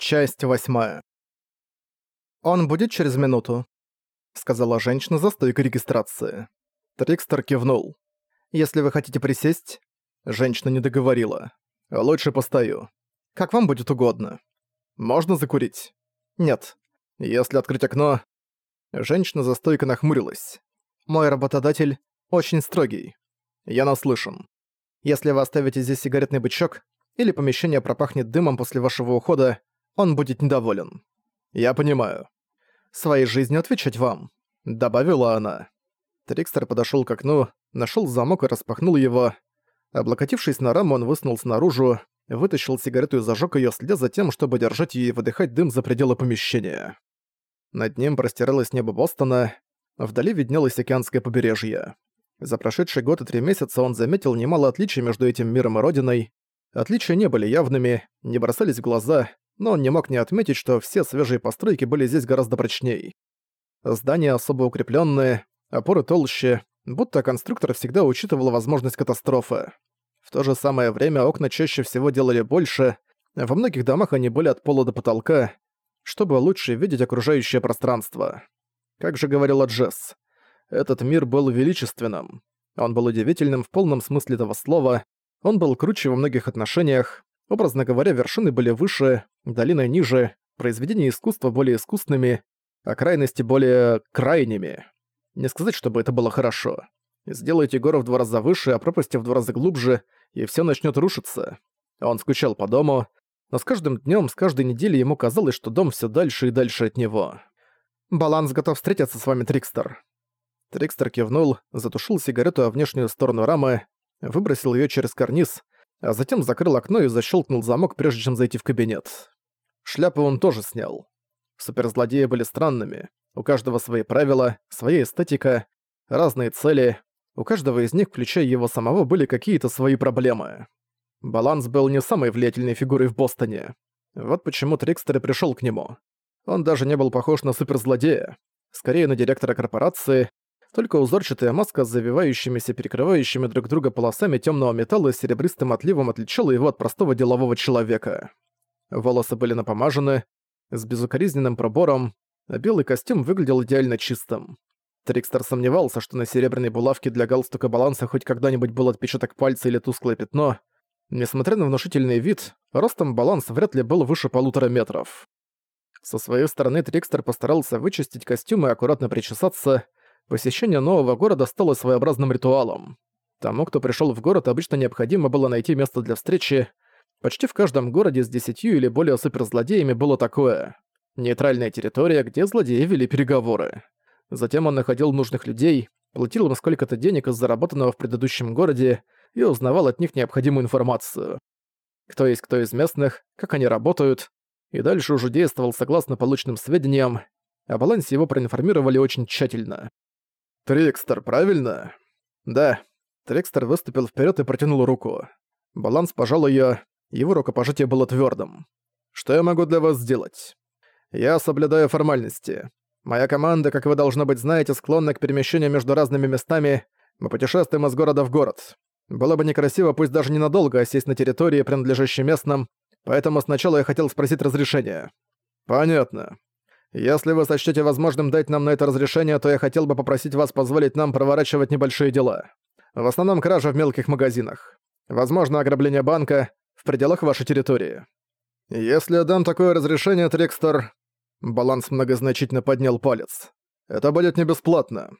Часть восьмая. «Он будет через минуту», — сказала женщина за стойкой регистрации. Трикстер кивнул. «Если вы хотите присесть...» Женщина не договорила. «Лучше постою. Как вам будет угодно. Можно закурить?» «Нет. Если открыть окно...» Женщина за стойкой нахмурилась. «Мой работодатель очень строгий. Я наслышан. Если вы оставите здесь сигаретный бычок, или помещение пропахнет дымом после вашего ухода, он будет недоволен. Я понимаю. Своей жизнью отвечать вам, добавила она. Трикстер подошёл к окну, нашёл замок и распахнул его. Облокотившись на раму, он высунулся наружу, вытащил сигарету и зажёг её, следя за тем, чтобы держать её и выдыхать дым за пределы помещения. Над ним простиралось небо Бостона, вдали виднелось океанское побережье. За прошедший год и три месяца он заметил немало отличий между этим миром и Родиной. Отличия не были явными, не бросались в глаза, но он не мог не отметить, что все свежие постройки были здесь гораздо прочней. Здания особо укрепленные, опоры толще, будто конструктор всегда учитывал возможность катастрофы. В то же самое время окна чаще всего делали больше, во многих домах они были от пола до потолка, чтобы лучше видеть окружающее пространство. Как же говорила Джесс, этот мир был величественным. Он был удивительным в полном смысле этого слова, он был круче во многих отношениях, Образно говоря, вершины были выше, долина ниже, произведения искусства более искусными, а крайности более крайними. Не сказать, чтобы это было хорошо. Сделайте гору в два раза выше, а пропасти в два раза глубже, и все начнет рушиться. Он скучал по дому, но с каждым днем, с каждой неделей ему казалось, что дом все дальше и дальше от него. «Баланс готов встретиться с вами, Трикстер». Трикстер кивнул, затушил сигарету о внешнюю сторону рамы, выбросил ее через карниз, а затем закрыл окно и защелкнул замок, прежде чем зайти в кабинет. Шляпу он тоже снял. Суперзлодеи были странными. У каждого свои правила, своя эстетика, разные цели. У каждого из них, включая его самого, были какие-то свои проблемы. Баланс был не самой влиятельной фигурой в Бостоне. Вот почему Трикстер и пришёл к нему. Он даже не был похож на суперзлодея. Скорее на директора корпорации, только узорчатая маска с завивающимися, перекрывающими друг друга полосами темного металла с серебристым отливом отличала его от простого делового человека. Волосы были напомажены, с безукоризненным пробором, а белый костюм выглядел идеально чистым. Трикстер сомневался, что на серебряной булавке для галстука баланса хоть когда-нибудь был отпечаток пальца или тусклое пятно. Несмотря на внушительный вид, ростом баланс вряд ли был выше полутора метров. Со своей стороны Трикстер постарался вычистить костюм и аккуратно причесаться, Посещение нового города стало своеобразным ритуалом. Тому, кто пришел в город, обычно необходимо было найти место для встречи. Почти в каждом городе с десятью или более суперзлодеями было такое. Нейтральная территория, где злодеи вели переговоры. Затем он находил нужных людей, платил им сколько-то денег из заработанного в предыдущем городе и узнавал от них необходимую информацию. Кто есть кто из местных, как они работают, и дальше уже действовал согласно полученным сведениям, о балансе его проинформировали очень тщательно. «Трикстер, правильно?» «Да». Трикстер выступил вперед и протянул руку. Баланс пожал ее, его рукопожатие было твердым. «Что я могу для вас сделать?» «Я соблюдаю формальности. Моя команда, как вы, должно быть, знаете, склонна к перемещению между разными местами. Мы путешествуем из города в город. Было бы некрасиво, пусть даже ненадолго, сесть на территории, принадлежащей местным, поэтому сначала я хотел спросить разрешения». «Понятно. Если вы сочтете возможным дать нам на это разрешение, то я хотел бы попросить вас позволить нам проворачивать небольшие дела. В основном кража в мелких магазинах. Возможно, ограбление банка в пределах вашей территории. Если я дам такое разрешение, Трикстер... Баланс многозначительно поднял палец. Это будет не бесплатно.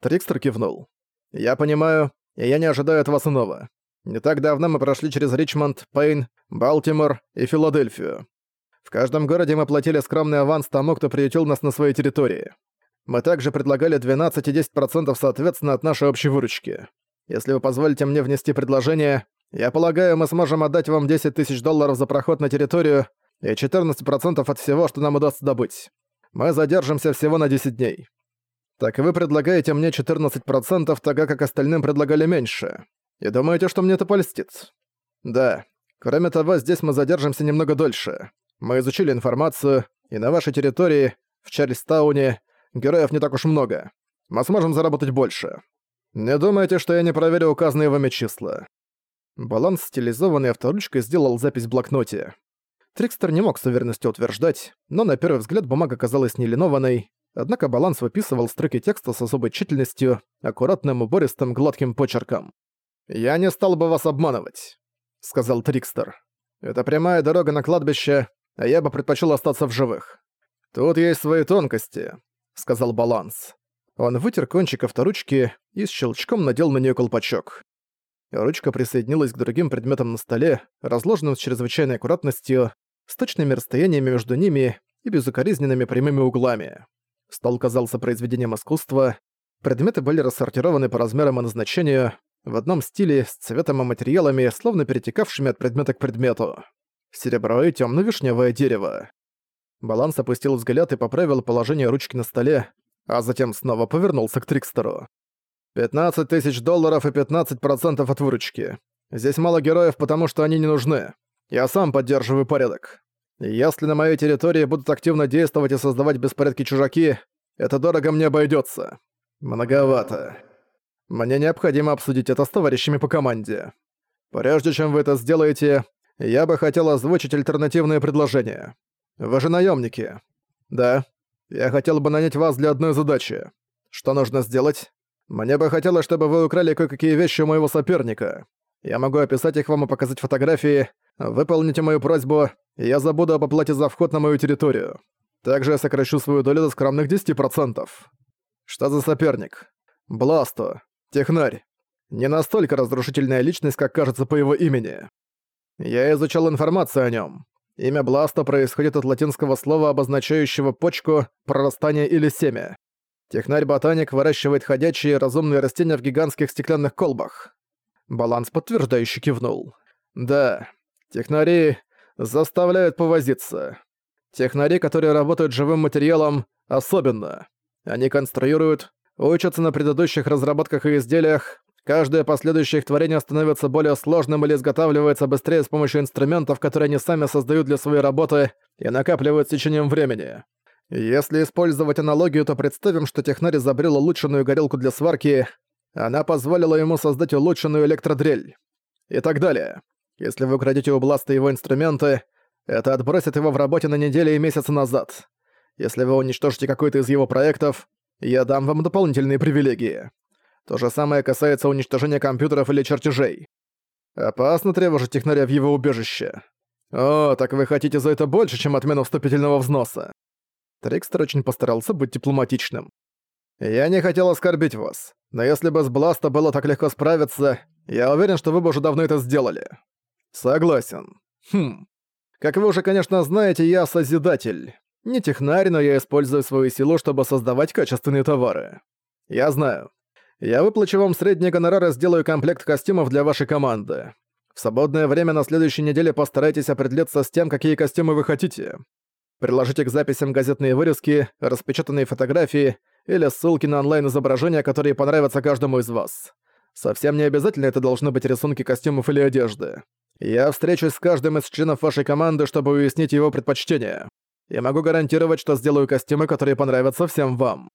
Трикстер кивнул. Я понимаю, и я не ожидаю от вас иного. Не так давно мы прошли через Ричмонд, Пейн, Балтимор и Филадельфию. Каждом городе мы платили скромный аванс тому, кто приютил нас на своей территории. Мы также предлагали 12 и 10% соответственно от нашей общей выручки. Если вы позволите мне внести предложение, я полагаю, мы сможем отдать вам 10 тысяч долларов за проход на территорию и 14% от всего, что нам удастся добыть. Мы задержимся всего на 10 дней. Так вы предлагаете мне 14%, тогда как остальным предлагали меньше. И думаете, что мне это польстит? Да. Кроме того, здесь мы задержимся немного дольше. Мы изучили информацию, и на вашей территории, в Чарльстауне, героев не так уж много. Мы сможем заработать больше. Не думайте, что я не проверю указанные вами числа». Баланс стилизованный авторучкой сделал запись в блокноте. Трикстер не мог с уверенностью утверждать, но на первый взгляд бумага казалась нелинованной, однако баланс выписывал строки текста с особой тщательностью, аккуратным, убористым, гладким почерком. «Я не стал бы вас обманывать», — сказал Трикстер. «Это прямая дорога на кладбище, а я бы предпочел остаться в живых. Тут есть свои тонкости», — сказал Баланс. Он вытер кончик авторучки и с щелчком надел на нее колпачок. Ручка присоединилась к другим предметам на столе, разложенным с чрезвычайной аккуратностью, с точными расстояниями между ними и безукоризненными прямыми углами. Стол казался произведением искусства, предметы были рассортированы по размерам и назначению, в одном стиле, с цветом и материалами, словно перетекавшими от предмета к предмету. Серебро и темно вишневое дерево. Баланс опустил взгляд и поправил положение ручки на столе, а затем снова повернулся к Трикстеру. «15 тысяч долларов и 15% от выручки. Здесь мало героев, потому что они не нужны. Я сам поддерживаю порядок. Если на моей территории будут активно действовать и создавать беспорядки чужаки, это дорого мне обойдется. Многовато. Мне необходимо обсудить это с товарищами по команде. Прежде чем вы это сделаете, я бы хотел озвучить альтернативные предложения. Вы же наемники. Да. Я хотел бы нанять вас для одной задачи. Что нужно сделать? Мне бы хотелось, чтобы вы украли кое-какие вещи у моего соперника. Я могу описать их вам и показать фотографии. Выполните мою просьбу, и я забуду об оплате за вход на мою территорию. Также я сокращу свою долю до скромных 10%. Что за соперник? Бласто. Технарь. Не настолько разрушительная личность, как кажется по его имени. Я изучал информацию о нем. Имя Бласто происходит от латинского слова, обозначающего почку, прорастание или семя. Технарь-ботаник выращивает ходячие разумные растения в гигантских стеклянных колбах. Баланс подтверждающе кивнул. Да, технари заставляют повозиться. Технари, которые работают живым материалом, особенно. Они конструируют, учатся на предыдущих разработках и изделиях, каждое последующее их творение становится более сложным или изготавливается быстрее с помощью инструментов, которые они сами создают для своей работы и накапливают с течением времени. Если использовать аналогию, то представим, что технарь изобрел улучшенную горелку для сварки, она позволила ему создать улучшенную электродрель. И так далее. Если вы украдете у Бласта его инструменты, это отбросит его в работе на неделю и месяцы назад. Если вы уничтожите какой-то из его проектов, я дам вам дополнительные привилегии. То же самое касается уничтожения компьютеров или чертежей. Опасно тревожить технаря в его убежище. О, так вы хотите за это больше, чем отмену вступительного взноса. Трикстер очень постарался быть дипломатичным. Я не хотел оскорбить вас, но если бы с Бласта было так легко справиться, я уверен, что вы бы уже давно это сделали. Согласен. Хм. Как вы уже, конечно, знаете, я Созидатель. Не технарь, но я использую свою силу, чтобы создавать качественные товары. Я знаю. Я выплачу вам средний гонорар и сделаю комплект костюмов для вашей команды. В свободное время на следующей неделе постарайтесь определиться с тем, какие костюмы вы хотите. Приложите к записям газетные вырезки, распечатанные фотографии или ссылки на онлайн-изображения, которые понравятся каждому из вас. Совсем не обязательно это должны быть рисунки костюмов или одежды. Я встречусь с каждым из членов вашей команды, чтобы уяснить его предпочтения. Я могу гарантировать, что сделаю костюмы, которые понравятся всем вам.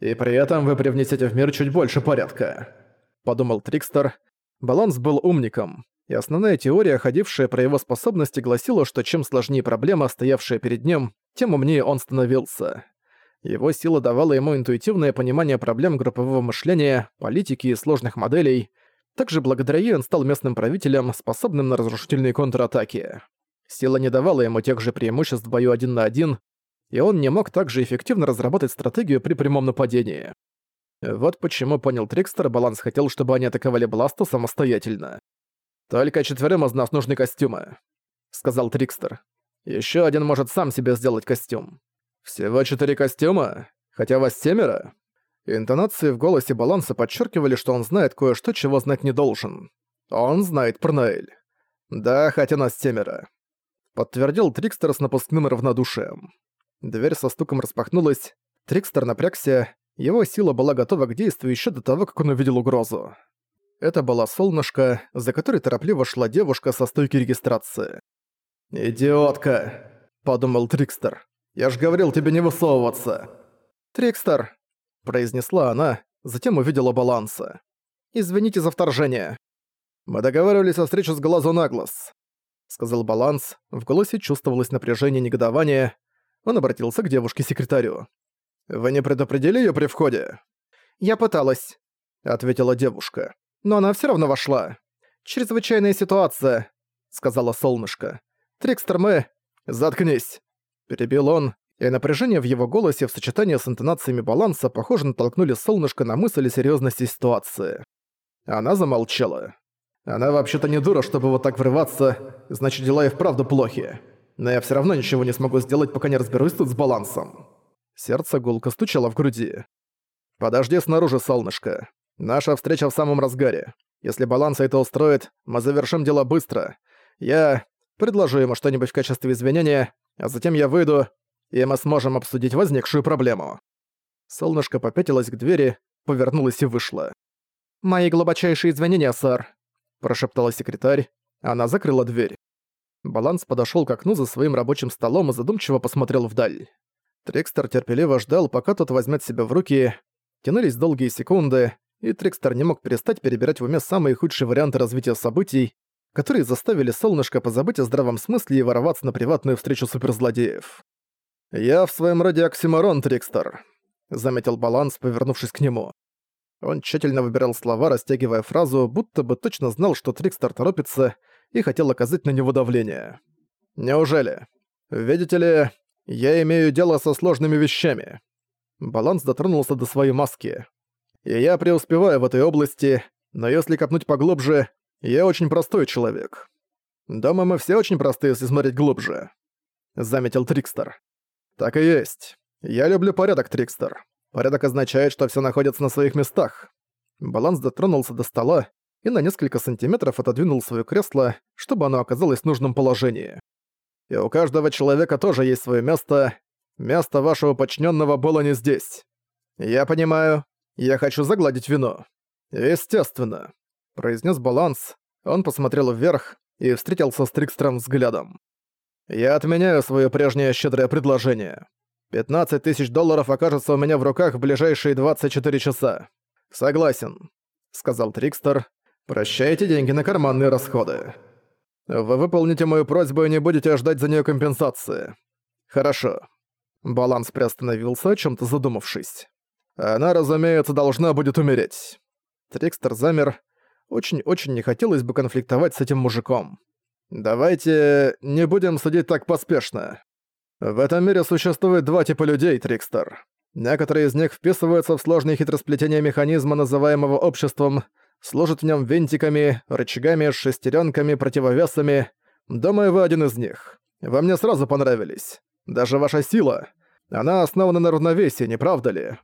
И при этом вы привнесете в мир чуть больше порядка», — подумал Трикстер. Баланс был умником, и основная теория, ходившая про его способности, гласила, что чем сложнее проблема, стоявшая перед ним, тем умнее он становился. Его сила давала ему интуитивное понимание проблем группового мышления, политики и сложных моделей. Также благодаря ей он стал местным правителем, способным на разрушительные контратаки. Сила не давала ему тех же преимуществ в бою один на один, и он не мог также эффективно разработать стратегию при прямом нападении. Вот почему понял Трикстер, Баланс хотел, чтобы они атаковали Бласту самостоятельно. «Только четверым из нас нужны костюмы», — сказал Трикстер. Еще один может сам себе сделать костюм». «Всего четыре костюма? Хотя вас семеро?» Интонации в голосе Баланса подчеркивали, что он знает кое-что, чего знать не должен. Он знает про Наэль. «Да, хотя нас семеро», — подтвердил Трикстер с напускным равнодушием. Дверь со стуком распахнулась, Трикстер напрягся, его сила была готова к действию еще до того, как он увидел угрозу. Это была солнышко, за которой торопливо шла девушка со стойки регистрации. «Идиотка!» – подумал Трикстер. «Я ж говорил тебе не высовываться!» «Трикстер!» – произнесла она, затем увидела баланса. «Извините за вторжение. Мы договаривались о встрече с глазу на глаз». сказал Баланс, в голосе чувствовалось напряжение и негодование. Он обратился к девушке-секретарю. «Вы не предупредили её при входе?» «Я пыталась», — ответила девушка. «Но она всё равно вошла. Чрезвычайная ситуация», — сказала солнышко. «Трикстер, мы...» «Заткнись!» — перебил он, и напряжение в его голосе в сочетании с интонациями баланса, похоже, натолкнули солнышко на мысль о серьёзности ситуации. Она замолчала. Она вообще-то не дура, чтобы вот так врываться, значит дела и вправду плохи. Но я всё равно ничего не смогу сделать, пока не разберусь тут с балансом. Сердце гулко стучало в груди. «Подожди снаружи, солнышко. Наша встреча в самом разгаре. Если баланса это устроит, мы завершим дело быстро. Я предложу ему что-нибудь в качестве извинения, а затем я выйду, и мы сможем обсудить возникшую проблему». Солнышко попятилось к двери, повернулось и вышло. «Мои глубочайшие извинения, сэр», прошептала секретарь. Она закрыла дверь. Баланс подошёл к окну за своим рабочим столом и задумчиво посмотрел вдаль. Трикстер терпеливо ждал, пока тот возьмет себя в руки. Тянулись долгие секунды, и Трикстер не мог перестать перебирать в уме самые худшие варианты развития событий, которые заставили Солнышко позабыть о здравом смысле и вороваться на приватную встречу суперзлодеев. «Я в своем роде оксиморон, Трикстер», — заметил Баланс, повернувшись к нему. Он тщательно выбирал слова, растягивая фразу, будто бы точно знал, что Трикстер торопится и хотел оказать на него давление. «Неужели? Видите ли, я имею дело со сложными вещами». Баланс дотронулся до своей маски. «И я преуспеваю в этой области, но если копнуть поглубже, я очень простой человек. Дома мы все очень простые, если смотреть глубже», — заметил Трикстер. «Так и есть. Я люблю порядок, Трикстер. Порядок означает, что все находится на своих местах. Баланс дотронулся до стола и на несколько сантиметров отодвинул свое кресло, чтобы оно оказалось в нужном положении. И у каждого человека тоже есть свое место. Место вашего подчиненного было не здесь. Я понимаю. Я хочу загладить вину. Естественно, произнес Баланс. Он посмотрел вверх и встретился с Трикстером взглядом. Я отменяю свое прежнее щедрое предложение. 15 тысяч долларов окажется у меня в руках в ближайшие 24 часа. Согласен, сказал Трикстер. Прощайте деньги на карманные расходы. Вы выполните мою просьбу и не будете ждать за нее компенсации. Хорошо. Баланс приостановился, о чем-то задумавшись. Она, разумеется, должна будет умереть. Трикстер замер. Очень-очень не хотелось бы конфликтовать с этим мужиком. Давайте не будем судить так поспешно. В этом мире существует два типа людей, Трикстер. Некоторые из них вписываются в сложные хитросплетения механизма, называемого обществом, служат в нем винтиками, рычагами, шестеренками, противовесами. Думаю, вы один из них. Вы мне сразу понравились. Даже ваша сила. Она основана на равновесии, не правда ли?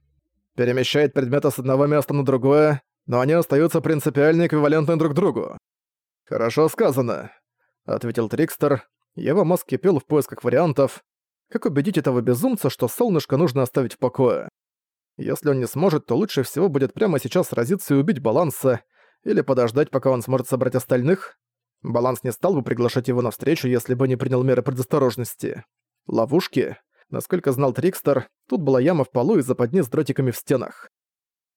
Перемещает предметы с одного места на другое, но они остаются принципиально эквивалентны друг другу. «Хорошо сказано», — ответил Трикстер. Его мозг кипел в поисках вариантов, как убедить этого безумца, что солнышко нужно оставить в покое? Если он не сможет, то лучше всего будет прямо сейчас сразиться и убить Баланса, или подождать, пока он сможет собрать остальных. Баланс не стал бы приглашать его навстречу, если бы не принял меры предосторожности. Ловушки? Насколько знал Трикстер, тут была яма в полу и западни с дротиками в стенах.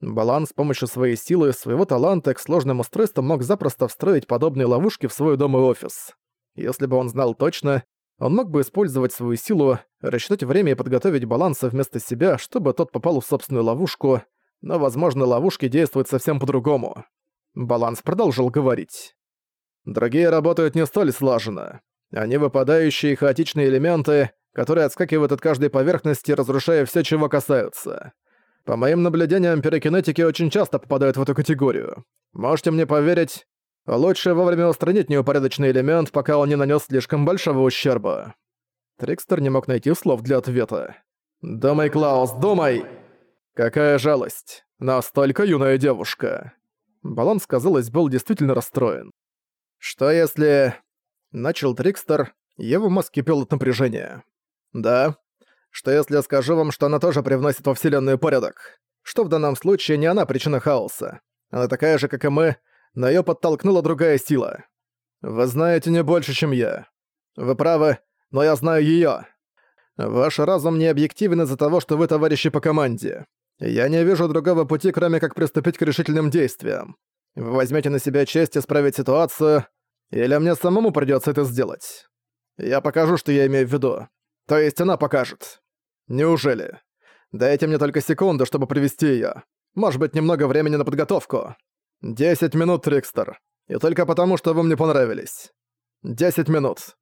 Баланс с помощью своей силы, своего таланта к сложным устройствам мог запросто встроить подобные ловушки в свой дом и офис. Если бы он знал точно, он мог бы использовать свою силу, рассчитать время и подготовить баланса вместо себя, чтобы тот попал в собственную ловушку, но, возможно, ловушки действуют совсем по-другому. Баланс продолжил говорить. Другие работают не столь слаженно. Они выпадающие хаотичные элементы, которые отскакивают от каждой поверхности, разрушая все, чего касаются. По моим наблюдениям, пирокинетики очень часто попадают в эту категорию. Можете мне поверить, Лучше вовремя устранить неупорядоченный элемент, пока он не нанес слишком большого ущерба. Трикстер не мог найти слов для ответа. «Думай, Клаус, думай!» «Какая жалость! Настолько юная девушка!» Баланс, казалось, был действительно расстроен. «Что если...» Начал Трикстер, его мозг кипел от напряжения. «Да? Что если я скажу вам, что она тоже привносит во Вселенную порядок? Что в данном случае не она причина хаоса? Она такая же, как и мы, но её подтолкнула другая сила. Вы знаете не больше, чем я. Вы правы, но я знаю её. Ваш разум не объективен из-за того, что вы товарищи по команде. Я не вижу другого пути, кроме как приступить к решительным действиям. Вы возьмете на себя честь исправить ситуацию, Или мне самому придётся это сделать? Я покажу, что я имею в виду. То есть она покажет. Неужели? Дайте мне только секунду, чтобы привести её. Может быть, немного времени на подготовку. Десять минут, Трикстер. И только потому, что вы мне понравились. Десять минут,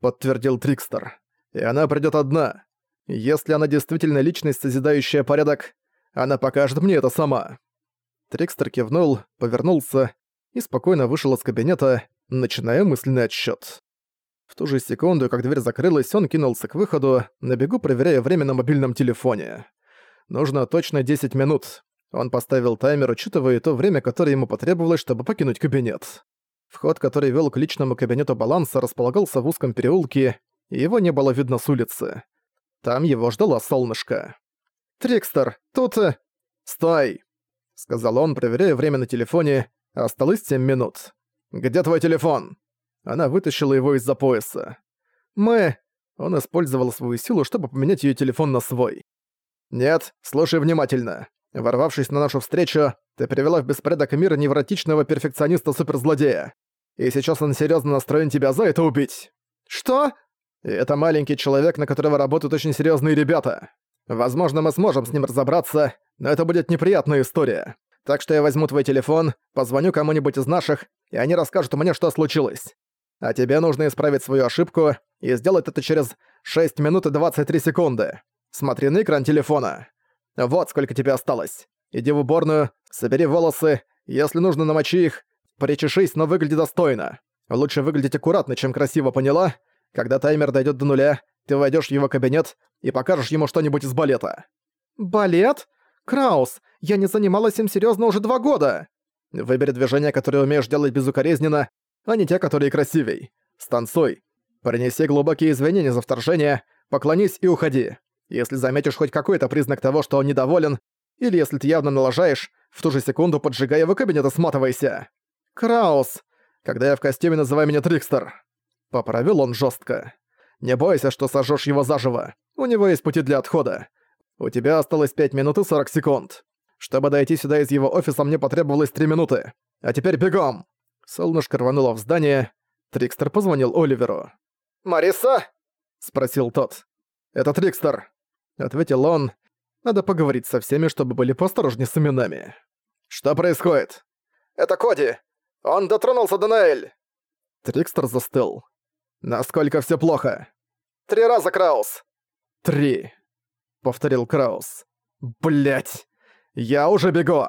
подтвердил Трикстер. И она придёт одна. Если она действительно личность, созидающая порядок, она покажет мне это сама. Трикстер кивнул, повернулся и спокойно вышел из кабинета, начиная мысленный отсчёт. В ту же секунду, как дверь закрылась, он кинулся к выходу, на бегу проверяя время на мобильном телефоне. Нужно точно 10 минут. Он поставил таймер, учитывая то время, которое ему потребовалось, чтобы покинуть кабинет. Вход, который вел к личному кабинету баланса, располагался в узком переулке, и его не было видно с улицы. Там его ждала солнышко. «Трикстер, тут...» э, «Стой!» — сказал он, проверяя время на телефоне. Осталось 7 минут. «Где твой телефон?» Она вытащила его из-за пояса. «Мы...» Он использовал свою силу, чтобы поменять её телефон на свой. «Нет, слушай внимательно. Ворвавшись на нашу встречу, ты привела в беспорядок мира невротичного перфекциониста-суперзлодея. И сейчас он серьёзно настроен тебя за это убить». «Что?» Это маленький человек, на которого работают очень серьёзные ребята. Возможно, мы сможем с ним разобраться, но это будет неприятная история. Так что я возьму твой телефон, позвоню кому-нибудь из наших, и они расскажут мне, что случилось. А тебе нужно исправить свою ошибку и сделать это через 6 минут и 23 секунды. Смотри на экран телефона. Вот сколько тебе осталось. Иди в уборную, собери волосы, если нужно намочи их, причешись, но выгляди достойно. Лучше выглядеть аккуратно, чем красиво, поняла? Когда таймер дойдет до нуля, ты войдешь в его кабинет и покажешь ему что-нибудь из балета. Балет? Краус, я не занималась им серьезно уже два года. Выбери движения, которые умеешь делать безукоризненно, а не те, которые красивей. Станцуй. Принеси глубокие извинения за вторжение, поклонись и уходи. Если заметишь хоть какой-то признак того, что он недоволен, или если ты явно налажаешь, в ту же секунду поджигай его кабинет сматывайся. Краус! Когда я в костюме, называй меня Трикстер. Поправил он жестко. Не бойся, что сожжешь его заживо. У него есть пути для отхода. У тебя осталось 5 минут и 40 секунд. Чтобы дойти сюда из его офиса, мне потребовалось 3 минуты. А теперь бегом!» Солнышко рвануло в здание. Трикстер позвонил Оливеру. «Мариса?» — спросил тот. «Это Трикстер», — ответил он. «Надо поговорить со всеми, чтобы были поосторожнее с именами». «Что происходит?» «Это Коди. Он дотронулся до Наэль». Трикстер застыл. «Насколько все плохо?» «Три раза, Краус». «Три», — повторил Краус. Блять, я уже бегу!»